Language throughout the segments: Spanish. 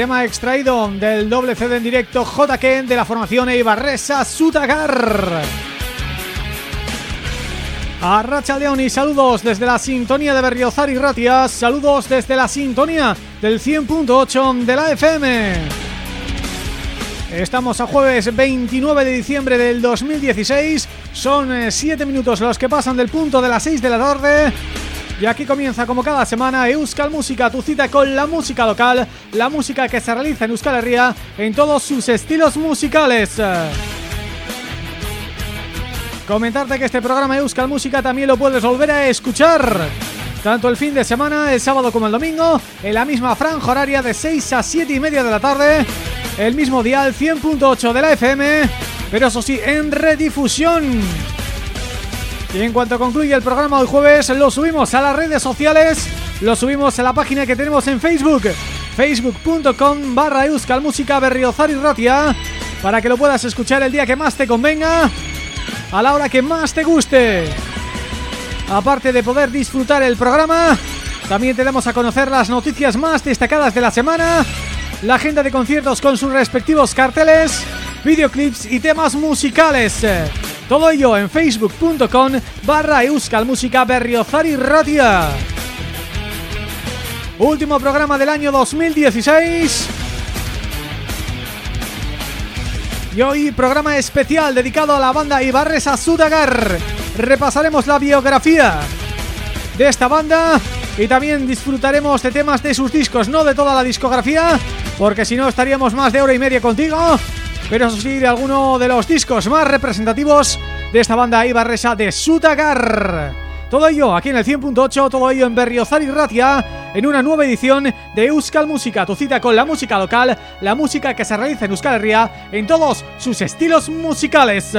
Tema extraído del doble CD en directo JK de la formación Eibarresa Sutagar. A Racha León y saludos desde la sintonía de Berriozar y Ratias, saludos desde la sintonía del 100.8 de la FM. Estamos a jueves 29 de diciembre del 2016, son 7 eh, minutos los que pasan del punto de las 6 de la tarde y aquí comienza como cada semana Euskal Música, tu cita con la música local, la música que se realiza en Euskal Herria en todos sus estilos musicales. Comentarte que este programa Euskal Música también lo puedes volver a escuchar tanto el fin de semana, el sábado como el domingo, en la misma franja horaria de 6 a 7 y media de la tarde, el mismo dial 100.8 de la FM, pero eso sí, en redifusión. Y en cuanto concluye el programa hoy jueves, lo subimos a las redes sociales, lo subimos a la página que tenemos en Facebook, facebook.com barra música berriozar y ratia, para que lo puedas escuchar el día que más te convenga, a la hora que más te guste. Aparte de poder disfrutar el programa, también te damos a conocer las noticias más destacadas de la semana, la agenda de conciertos con sus respectivos carteles, videoclips y temas musicales. Todo ello en facebook.com barra música berriozar y ratia. Último programa del año 2016. Y hoy programa especial dedicado a la banda Ibarresa Sudagar. Repasaremos la biografía de esta banda y también disfrutaremos de temas de sus discos, no de toda la discografía, porque si no estaríamos más de hora y media contigo pero eso sí de alguno de los discos más representativos de esta banda ibarresa de Sutagar. Todo ello aquí en el 100.8, todo ello en Berriozar y Ratia, en una nueva edición de Euskal Música, tu cita con la música local, la música que se realiza en Euskal Herria en todos sus estilos musicales.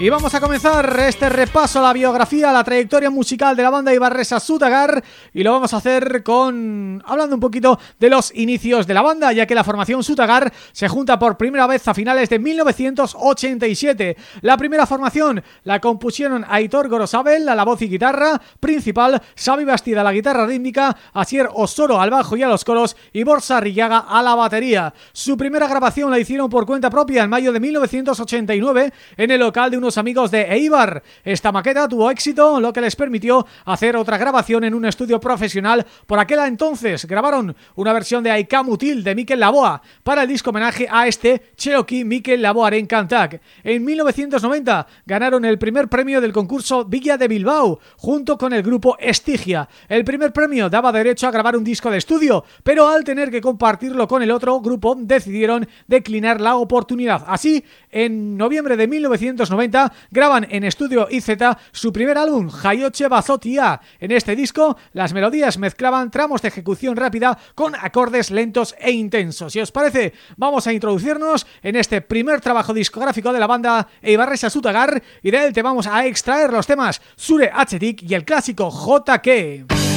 Y vamos a comenzar este repaso a la biografía, a la trayectoria musical de la banda Ibarresa Sutagar y lo vamos a hacer con hablando un poquito de los inicios de la banda, ya que la formación Sutagar se junta por primera vez a finales de 1987. La primera formación la compusieron Aitor Gorosabel a la voz y guitarra principal, Xavi Bastida a la guitarra rítmica, Asier Osoro al bajo y a los coros y Borsa Rillaga a la batería. Su primera grabación la hicieron por cuenta propia en mayo de 1989 en el local de unos amigos de Eibar. Esta maqueta tuvo éxito, lo que les permitió hacer otra grabación en un estudio profesional. Por aquel entonces grabaron una versión de Aikamutil de Mikel Laboa para el disco homenaje a este Cherokee Mikel en Cantac. En 1990 ganaron el primer premio del concurso Villa de Bilbao junto con el grupo Estigia. El primer premio daba derecho a grabar un disco de estudio, pero al tener que compartirlo con el otro grupo decidieron declinar la oportunidad. Así, en noviembre de 1990 graban en estudio IZ su primer álbum, Hayoche Bazotia. En este disco, las melodías mezclaban tramos de ejecución rápida con acordes lentos e intensos. Si os parece, vamos a introducirnos en este primer trabajo discográfico de la banda Eibarresa Sutagar y de él te vamos a extraer los temas Sure H-Dick y el clásico JK.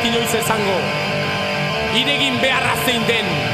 Inoiz esango. Iregin beharra zein den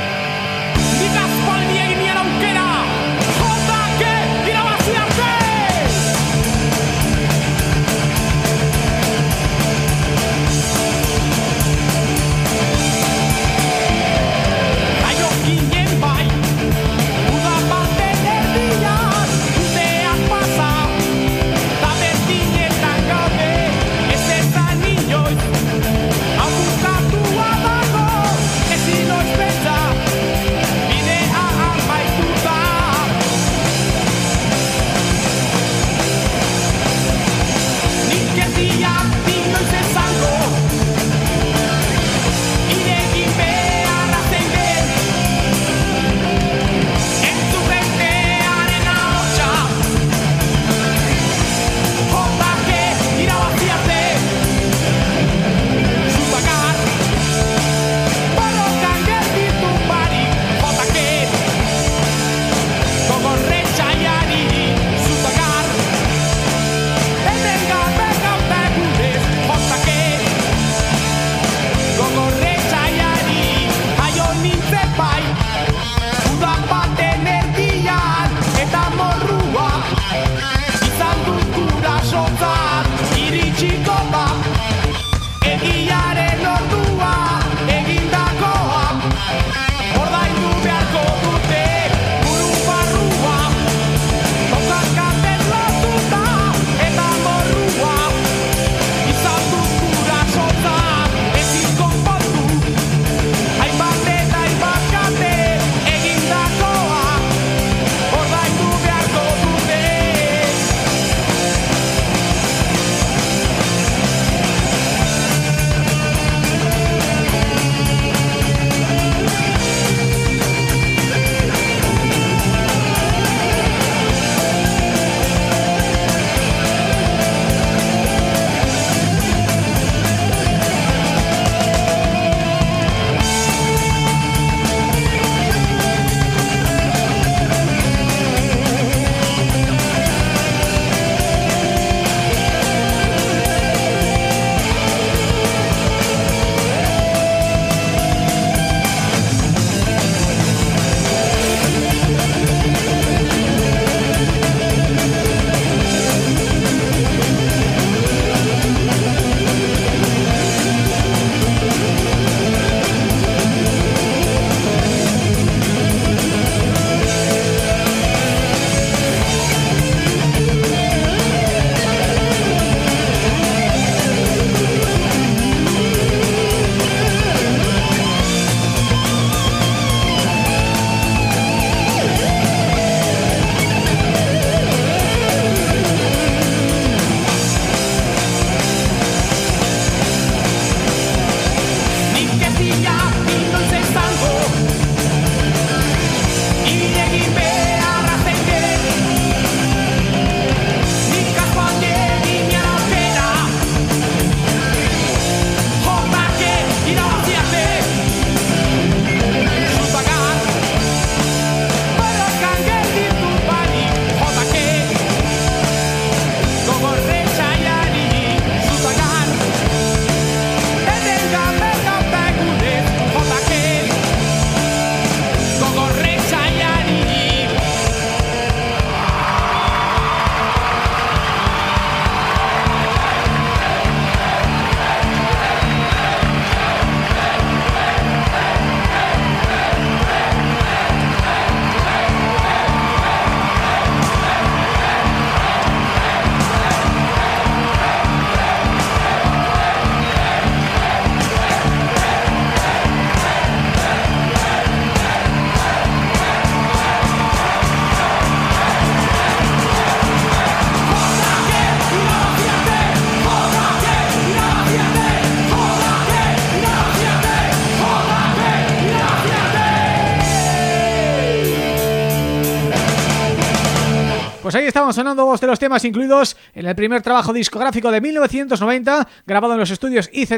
sonando dos de los temas incluidos en el primer trabajo discográfico de 1990, grabado en los estudios IZ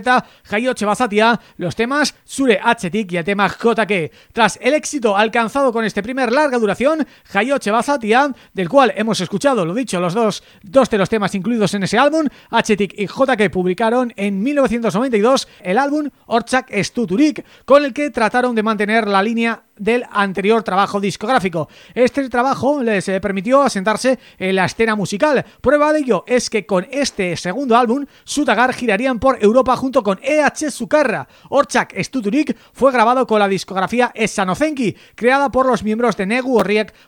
Hayoche Basatia, los temas Sure Hachetik y el tema JK. Tras el éxito alcanzado con este primer larga duración, Hayoche Basatia, del cual hemos escuchado, lo dicho, los dos, dos de los temas incluidos en ese álbum, Hachetik y JK publicaron en 1992 el álbum Orchak Stuturik, con el que trataron de mantener la línea del anterior trabajo discográfico. Este trabajo les eh, permitió asentarse en la escena musical. Prueba de ello es que con este segundo álbum, Sutagar girarían por Europa junto con EH Sukarra. Orchak Stuturik fue grabado con la discografía Esanozenki, creada por los miembros de Negu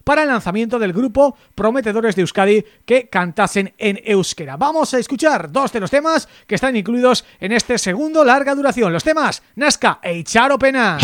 para el lanzamiento del grupo Prometedores de Euskadi que cantasen en euskera. Vamos a escuchar dos de los temas que están incluidos en este segundo larga duración. Los temas Nazca e Icharo Pena.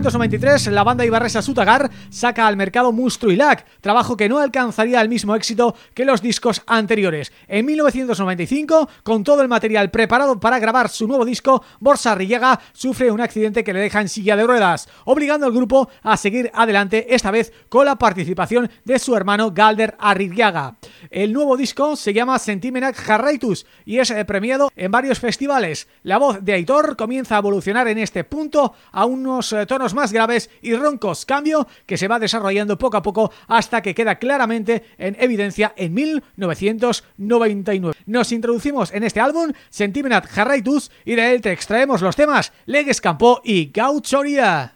1993 la banda ibarresa Sutagar saca al mercado Lac, trabajo que no alcanzaría el mismo éxito que los discos anteriores. En 1995, con todo el material preparado para grabar su nuevo disco, Borsa Rillaga sufre un accidente que le deja en silla de ruedas, obligando al grupo a seguir adelante, esta vez con la participación de su hermano Galder Arrillaga. El nuevo disco se llama Sentimenac Jarraitus y es eh, premiado en varios festivales. La voz de Aitor comienza a evolucionar en este punto a unos eh, más graves y roncos, cambio que se va desarrollando poco a poco hasta que queda claramente en evidencia en 1999. Nos introducimos en este álbum Sentimenat Harraitus y de él te extraemos los temas Legues Campo y Gauchoria.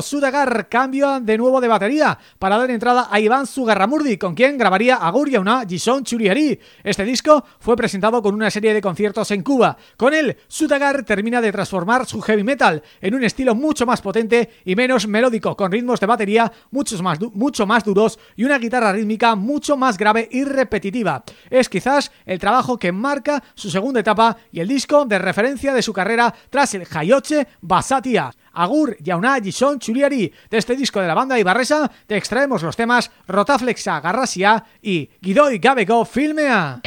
Sudagar cambia de nuevo de batería para dar entrada a Iván Sugarramurdi, con quien grabaría Aguria una Gison Churiari. Este disco fue presentado con una serie de conciertos en Cuba. Con él, Sudagar termina de transformar su heavy metal en un estilo mucho más potente y menos melódico, con ritmos de batería más mucho más duros y una guitarra rítmica mucho más grave y repetitiva. Es quizás el trabajo que marca su segunda etapa y el disco de referencia de su carrera tras el Hayoche Basatia. Agur, Yauna, Gison, Chuliari. De este disco de la banda Ibarresa te extraemos los temas Rotaflexa, Garrasia y Guidoi Gabego Filmea.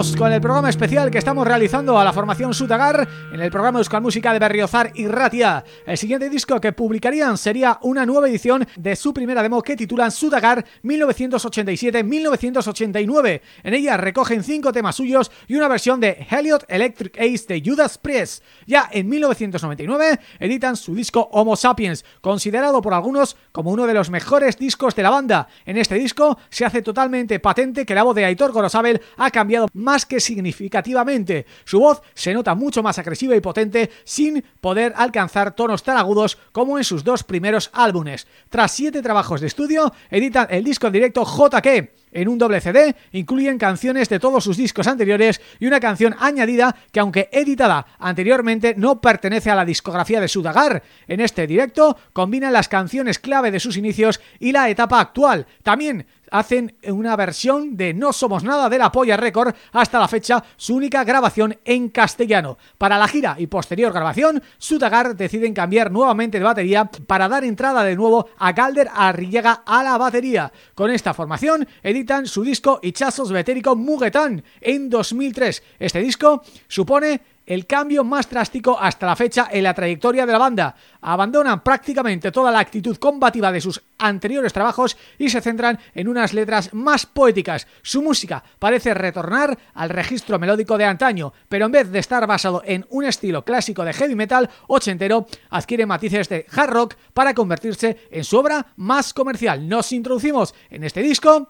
Con el programa especial que estamos realizando a la formación Sutagar en el programa Euskal Música de Berriozar y Ratia. El siguiente disco que publicarían sería una nueva edición de su primera demo que titulan Sutagar 1987-1989. En ella recogen cinco temas suyos y una versión de Heliot Electric Ace de Judas Priest. Ya en 1999 editan su disco Homo Sapiens, considerado por algunos como uno de los mejores discos de la banda. En este disco se hace totalmente patente que la voz de Aitor Gorosabel ha cambiado más que significativamente. Su voz se nota mucho más agresiva y potente sin poder alcanzar tonos tan agudos como en sus dos primeros álbumes. Tras siete trabajos de estudio, editan el disco en directo JK, en un doble CD incluyen canciones de todos sus discos anteriores y una canción añadida que aunque editada anteriormente no pertenece a la discografía de Sudagar. En este directo combinan las canciones clave de sus inicios y la etapa actual. También hacen una versión de No Somos Nada de la Polla Record hasta la fecha su única grabación en castellano. Para la gira y posterior grabación, Sutagar deciden cambiar nuevamente de batería para dar entrada de nuevo a Galder Arrillaga a la batería. Con esta formación editan su disco Ichazos Betérico Mugetán en 2003. Este disco supone el cambio más drástico hasta la fecha en la trayectoria de la banda. Abandonan prácticamente toda la actitud combativa de sus anteriores trabajos y se centran en unas letras más poéticas. Su música parece retornar al registro melódico de antaño, pero en vez de estar basado en un estilo clásico de heavy metal ochentero, adquiere matices de hard rock para convertirse en su obra más comercial. Nos introducimos en este disco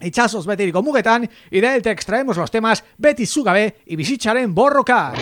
Itxasos betiriko mugetan, y de él te extraemos los temas Beti Sugabe y Bizitzaren Borroka.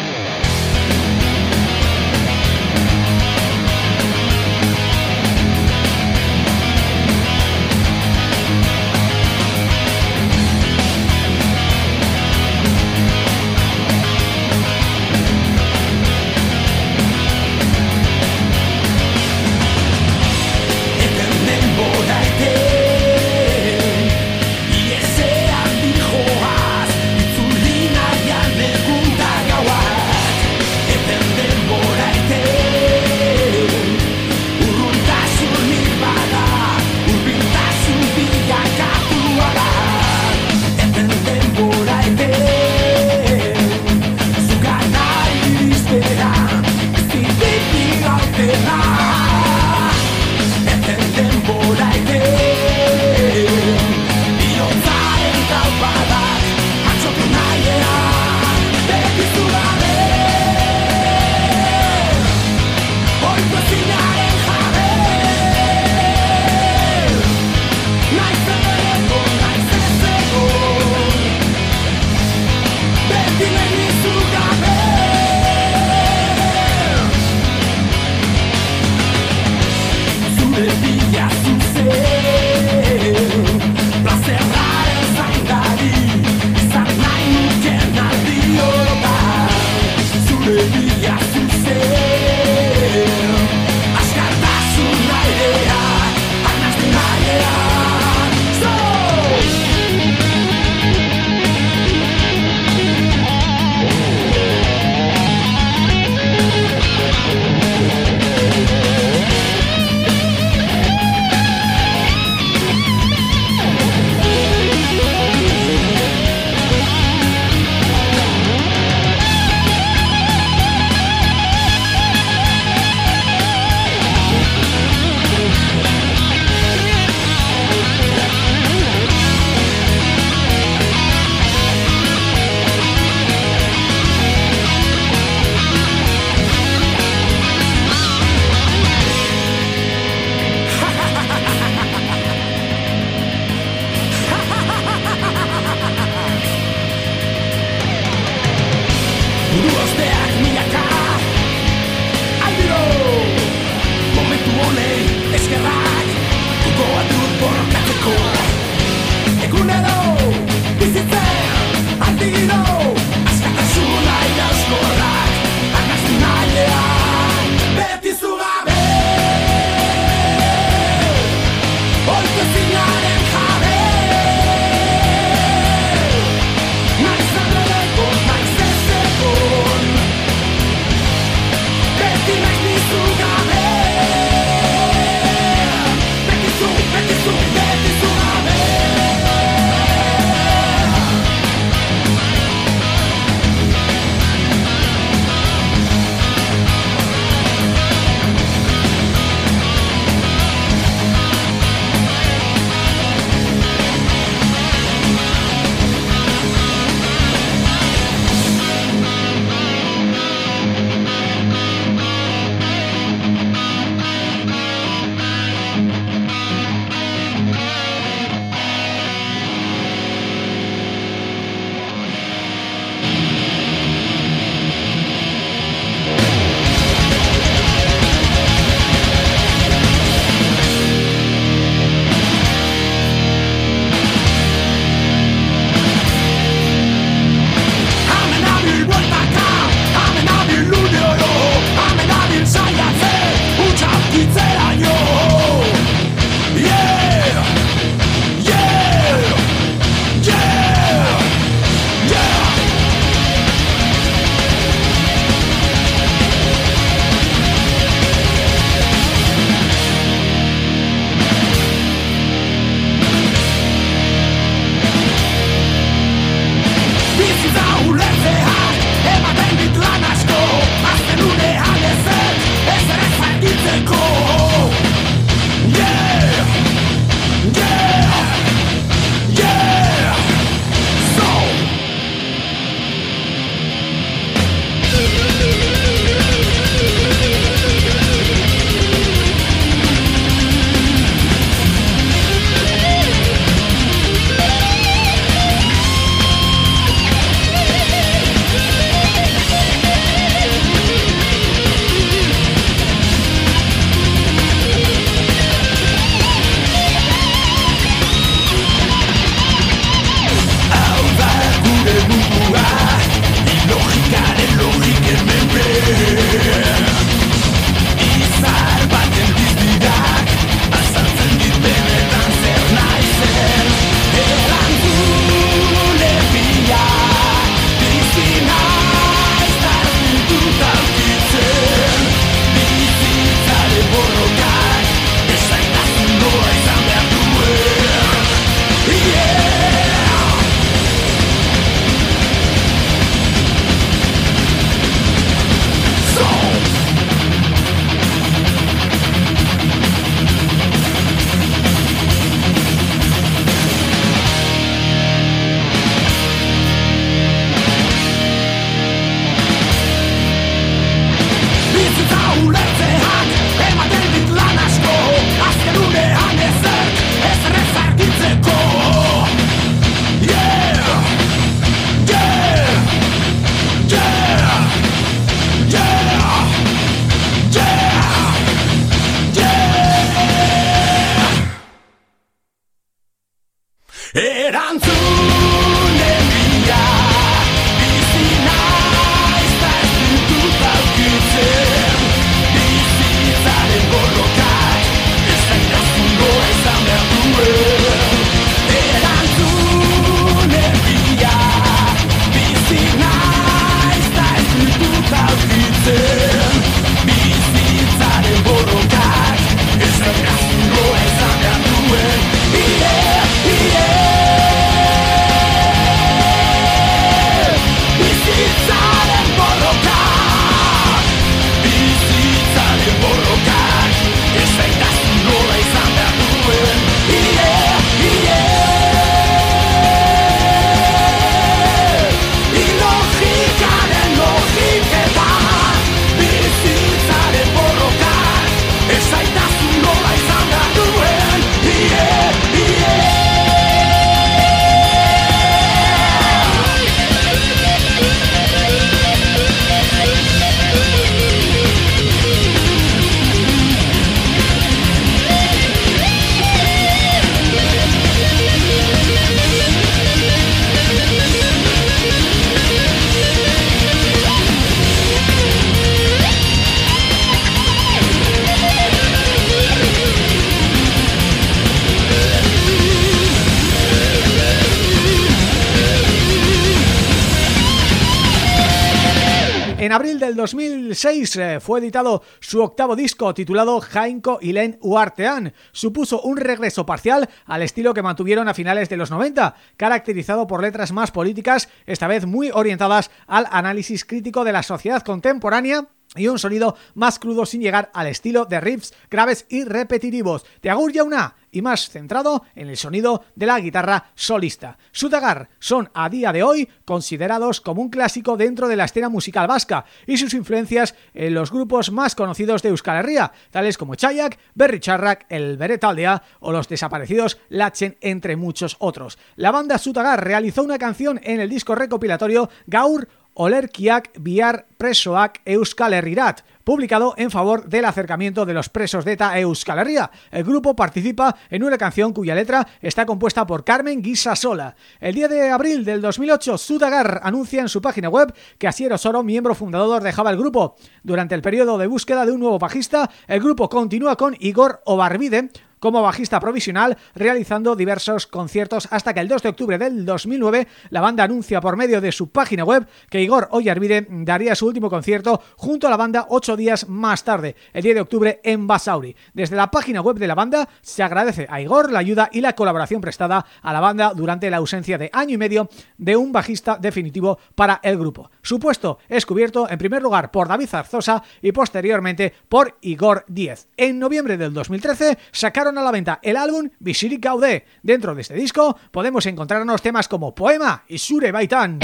En abril del 2006 eh, fue editado su octavo disco titulado Jainko Len Uartean. Supuso un regreso parcial al estilo que mantuvieron a finales de los 90, caracterizado por letras más políticas, esta vez muy orientadas al análisis crítico de la sociedad contemporánea y un sonido más crudo sin llegar al estilo de riffs graves y repetitivos de Agur Yauna y más centrado en el sonido de la guitarra solista. Sutagar son a día de hoy considerados como un clásico dentro de la escena musical vasca y sus influencias en los grupos más conocidos de Euskal Herria, tales como Chayak, Berry Charrak, El Beretaldea o los desaparecidos Lachen, entre muchos otros. La banda Sutagar realizó una canción en el disco recopilatorio Gaur Olerkiak Biar Presoak Euskal Herrirat, publicado en favor del acercamiento de los presos de ETA Euskal Herria. El grupo participa en una canción cuya letra está compuesta por Carmen Guisa Sola. El día de abril del 2008, Sudagar anuncia en su página web que Asier Osoro, miembro fundador, dejaba el grupo. Durante el periodo de búsqueda de un nuevo bajista, el grupo continúa con Igor Obarbide, como bajista provisional, realizando diversos conciertos hasta que el 2 de octubre del 2009 la banda anuncia por medio de su página web que Igor Oyarvide daría su último concierto junto a la banda ocho días más tarde, el 10 de octubre en Basauri. Desde la página web de la banda se agradece a Igor la ayuda y la colaboración prestada a la banda durante la ausencia de año y medio de un bajista definitivo para el grupo. Su puesto es cubierto en primer lugar por David Zarzosa y posteriormente por Igor Díez. En noviembre del 2013 sacaron a la venta el álbum Visiri Gaude. Dentro de este disco podemos encontrarnos temas como Poema y Sure Baitan.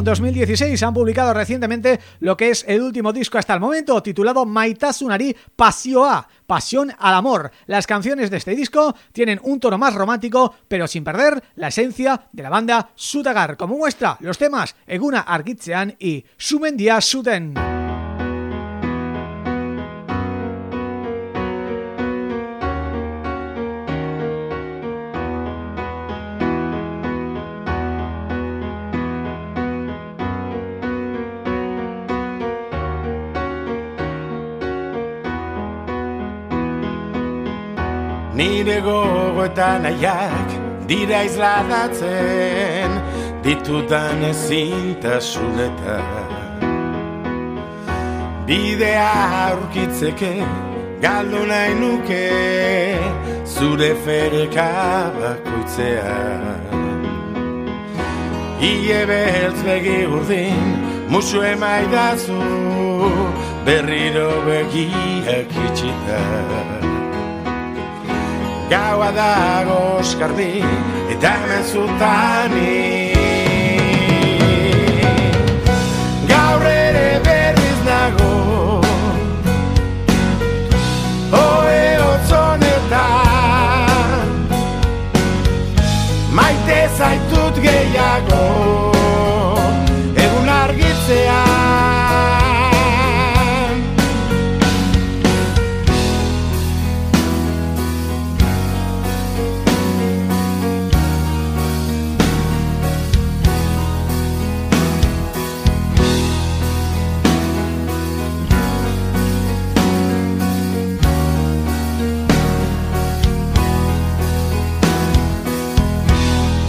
Año 2016 han publicado recientemente lo que es el último disco hasta el momento, titulado Maitasunari Pasioa, Pasión al Amor. Las canciones de este disco tienen un tono más romántico, pero sin perder la esencia de la banda Sutagar, como muestra los temas Eguna Argitzean y Sumendia Suten. Nire gogo eta nahiak dira izladatzen Ditutan ezintasuneta Bidea aurkitzeke galdu nahi nuke Zure fereka bakoitzean. Ie beheltz begi urdin musu emaidazu Berriro begiak itxitan gaua dago oskarbi eta hemen zutani. Gaur ere berriz nago oe otzonetan. Maite zaitut gehiago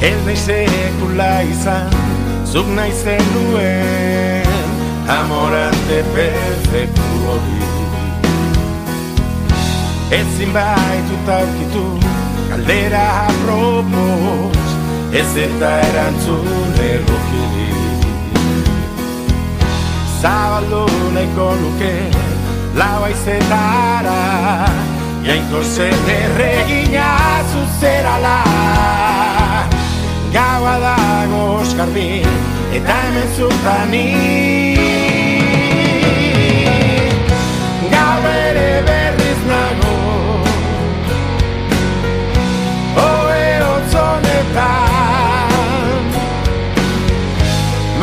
Ez nahi sekula izan Zuk nahi zenuen Amorante perfektu hori. Ezin baitu taukitu Kaldera apropos Ez eta erantzun egoki Zabaldu nahiko luke Lau aizetara Jainko zen erregina zuzerala Gaua dago oskarbi Eta hemen zutani Gau ere berriz nago Oe otzonetan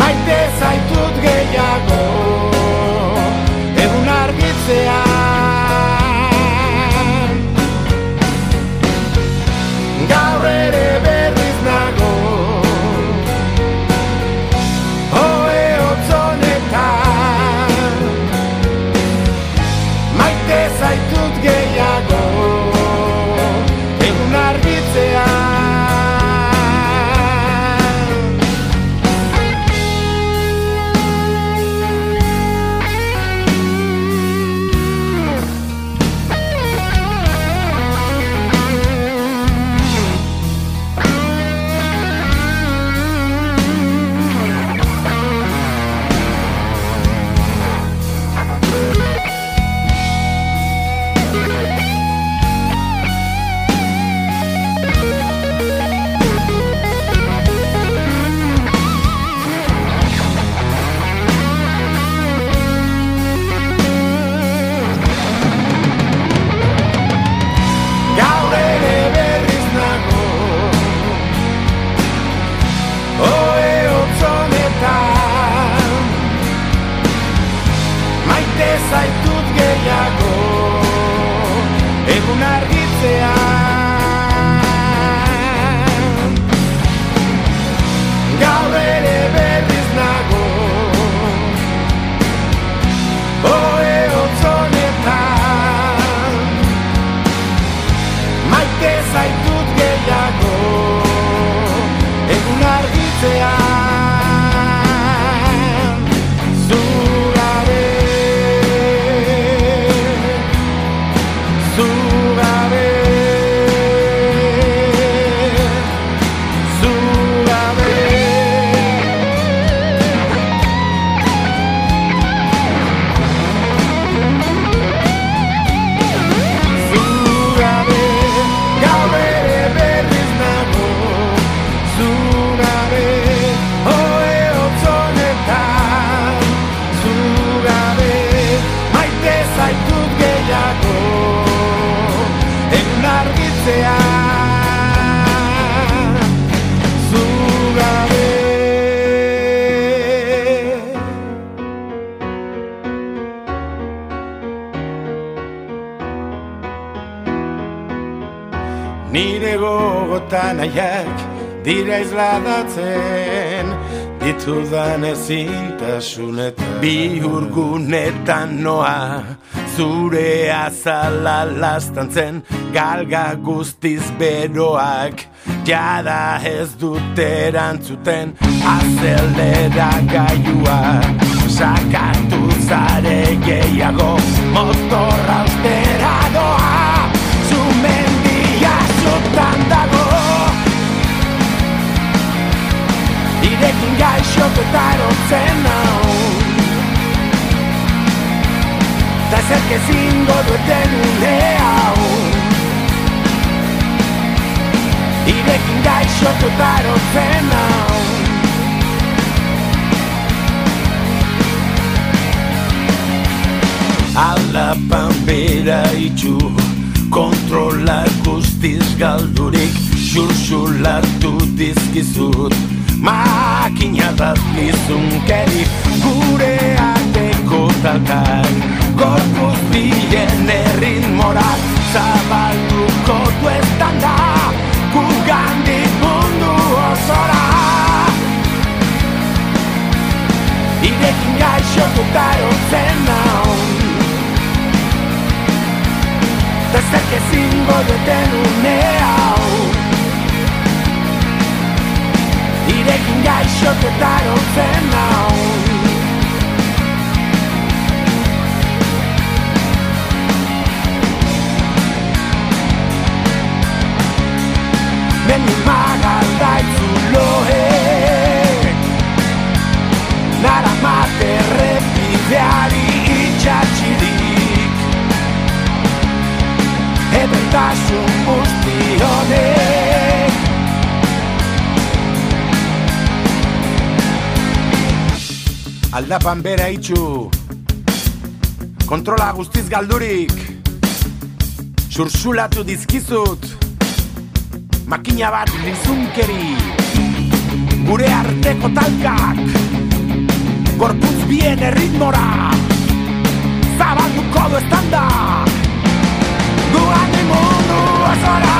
Maite zaitut gehiago sua gogotan aiak dira izladatzen Ditudan ezintasunetan Bi urgunetan noa Zure azala lastantzen Galga guztiz beroak Jada ez dut erantzuten Azelera gaiua Sakatu zare gehiago Motorra austera Gaixotu eta erotzen nau Ta ezerk ezingo dueten une hau Irekin gaixotu eta erotzen nau Alapan bera itxu Kontrola guztiz galdurik Xurxulatu dizkizut makina bat nizunkeri gure ateko talkar. Gorpuz bien errin morak zabalduko du estanda gugandik mundu osora. Irekin gaixo dutaro zen naun. Eta zerkezin godeten unean Taking guys shook the battles and now. Many miles Aldapan bera itxu. Kontrola guztiz galdurik. Sursulatu dizkizut. Makina bat lizunkeri. Gure arteko talkak. Gorputz bien erritmora. Zabalduko du estanda. Guan mundu azora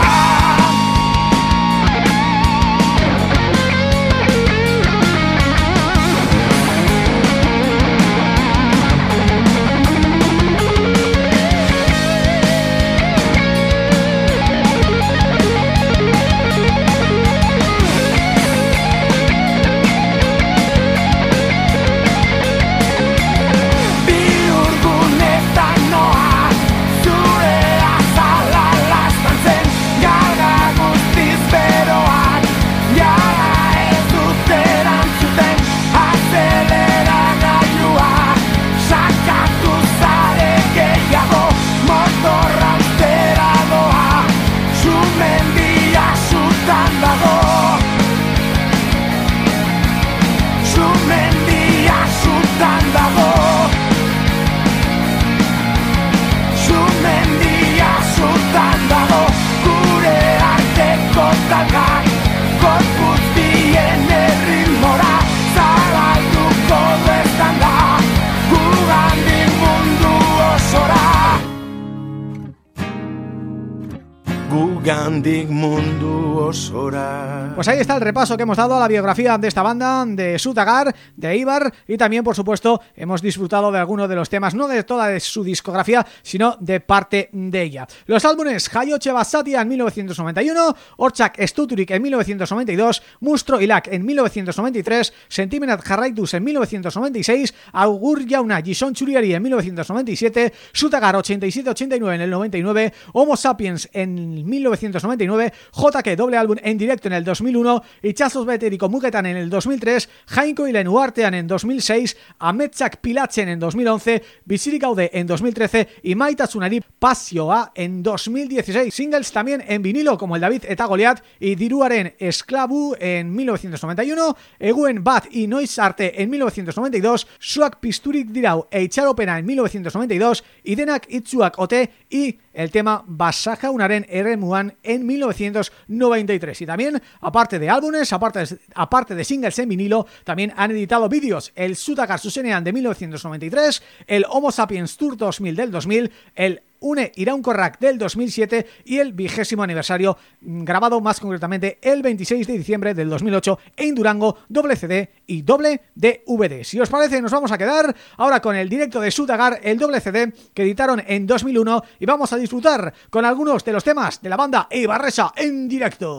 Gugandik mundu osora Pues ahí está el repaso que hemos dado a la biografía de esta banda, de Sutagar, de Ibar y también, por supuesto, hemos disfrutado de algunos de los temas, no de toda su discografía, sino de parte de ella. Los álbumes Hayoche Basatia en 1991, Orchak Stuturik en 1992, Mustro Ilak en 1993, Sentimenat Jarraitus en 1996, Augur Yauna Gison Churiari en 1997, Sutagar 87-89 en el 99, Homo Sapiens en 1999, JK doble álbum en directo en el 2001, Itxazos Beteriko Mugetan en el 2003, Jainko Ilen Uartean en 2006, Ametsak Pilatzen en 2011, Bizirik Gaude en 2013 y Maitatsunari Pasioa en 2016. Singles también en vinilo como el David eta Goliat y Diruaren Esklabu en 1991, Eguen Bat y Noiz Arte en 1992, Suak Pisturik Dirau e Itxaropena en 1992 y Denak Itzuak Ote y el tema Basajaunaren Eremuan en 1993. Y también, aparte de álbumes, aparte de, aparte de singles en vinilo, también han editado vídeos. El Sutagar Susenean de 1993, el Homo Sapiens Tour 2000 del 2000, el une Iraunkorrak del 2007 y el vigésimo aniversario mm, grabado más concretamente el 26 de diciembre del 2008 en Durango, doble CD y doble DVD. Si os parece nos vamos a quedar ahora con el directo de Sutagar, el doble CD que editaron en 2001 y vamos a disfrutar con algunos de los temas de la banda Eibarresa en directo.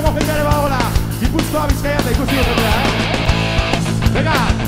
Gipuzkoa jendeare bagola Gipuzkoa bizkaia eta ikusi dut eh? Venga!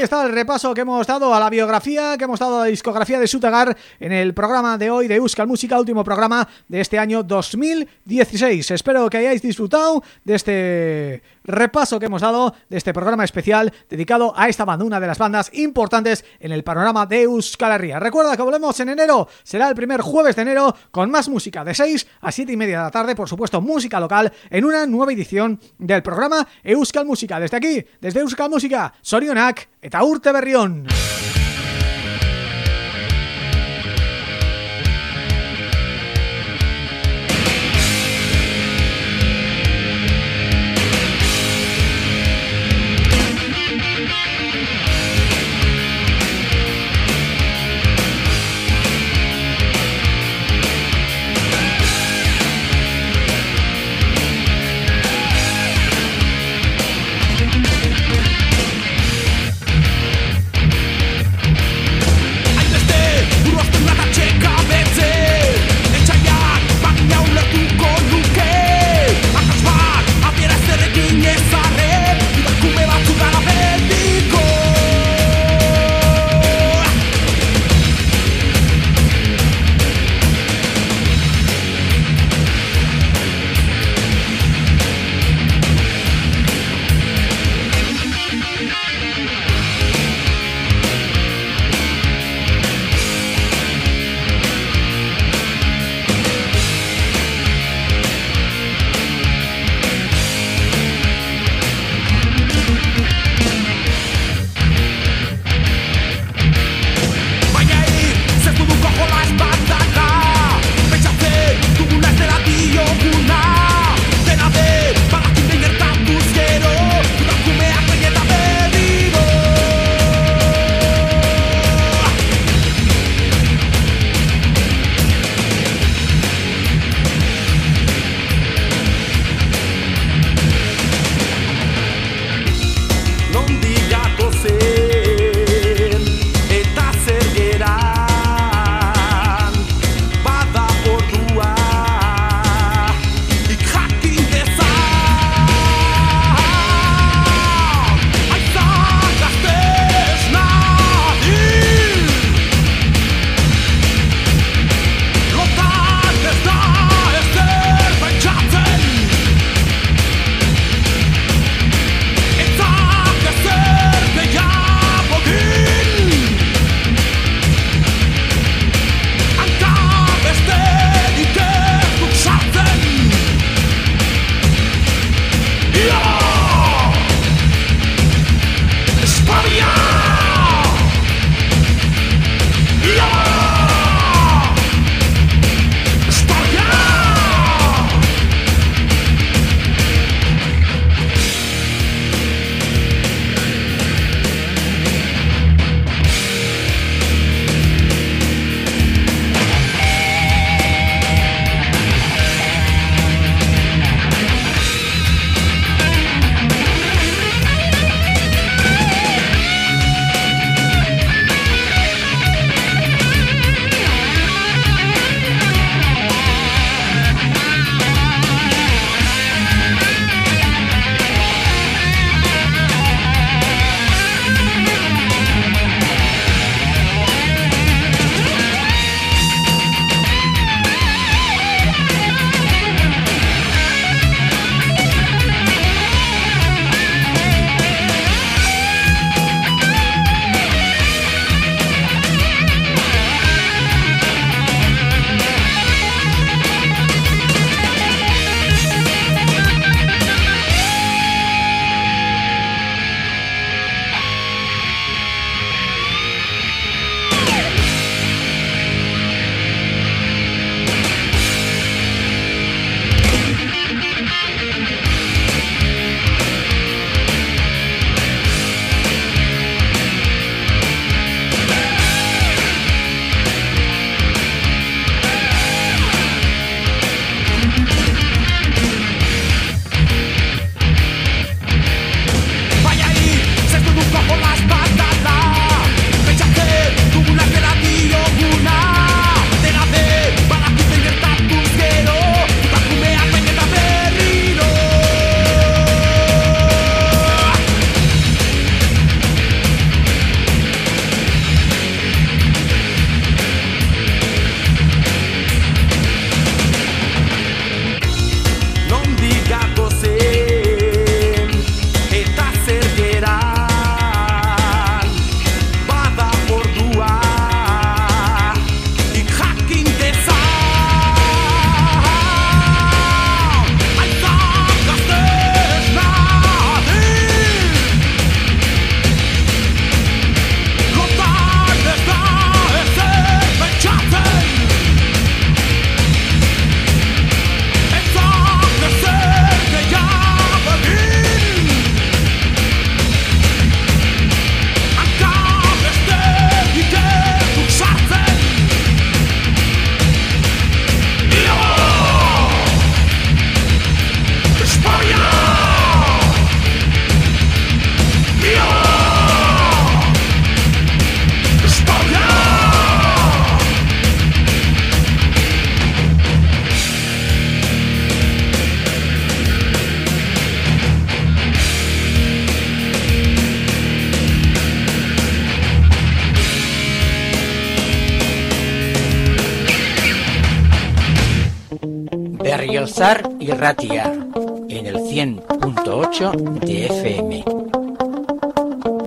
Txaiari está el repaso que hemos dado a la biografía, que hemos dado a la discografía de Sutagar en el programa de hoy de Euskal Música, último programa de este año 2016. Espero que hayáis disfrutado de este repaso que hemos dado de este programa especial dedicado a esta banda, una de las bandas importantes en el panorama de Euskal Herria. Recuerda que volvemos en enero, será el primer jueves de enero con más música de 6 a 7 y media de la tarde, por supuesto música local, en una nueva edición del programa Euskal Música. Desde aquí, desde Euskal Música, Sorionak eta urte berrión. En el 100.8 de FM.